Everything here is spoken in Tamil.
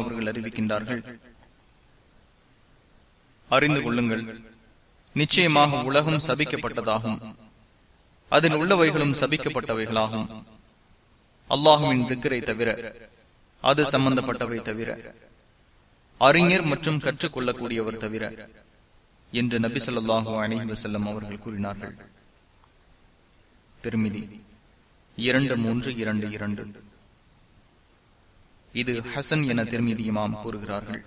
அவர்கள் அறிவிக்கின்றார்கள் அறிந்து கொள்ளுங்கள். நிச்சயமாக உலகம் சபிக்கப்பட்டதாகும். அதில் உள்ளவைகளும் சபிக்கப்பட்டவைகளாகும். அல்லாஹுவின் திக்கரை தவிர அது சம்பந்தப்பட்டவை தவிர அறிஞர் மற்றும் கற்றுக்கொள்ளக்கூடியவர் தவிர என்று நபி சொல்லாஹு அலஹி வசல்லம் அவர்கள் கூறினார்கள். திருமிதி. இரண்டு மூன்று இரண்டு இரண்டு. இது ஹசன் என திருமிதியுமாம் கூறுகிறார்கள்.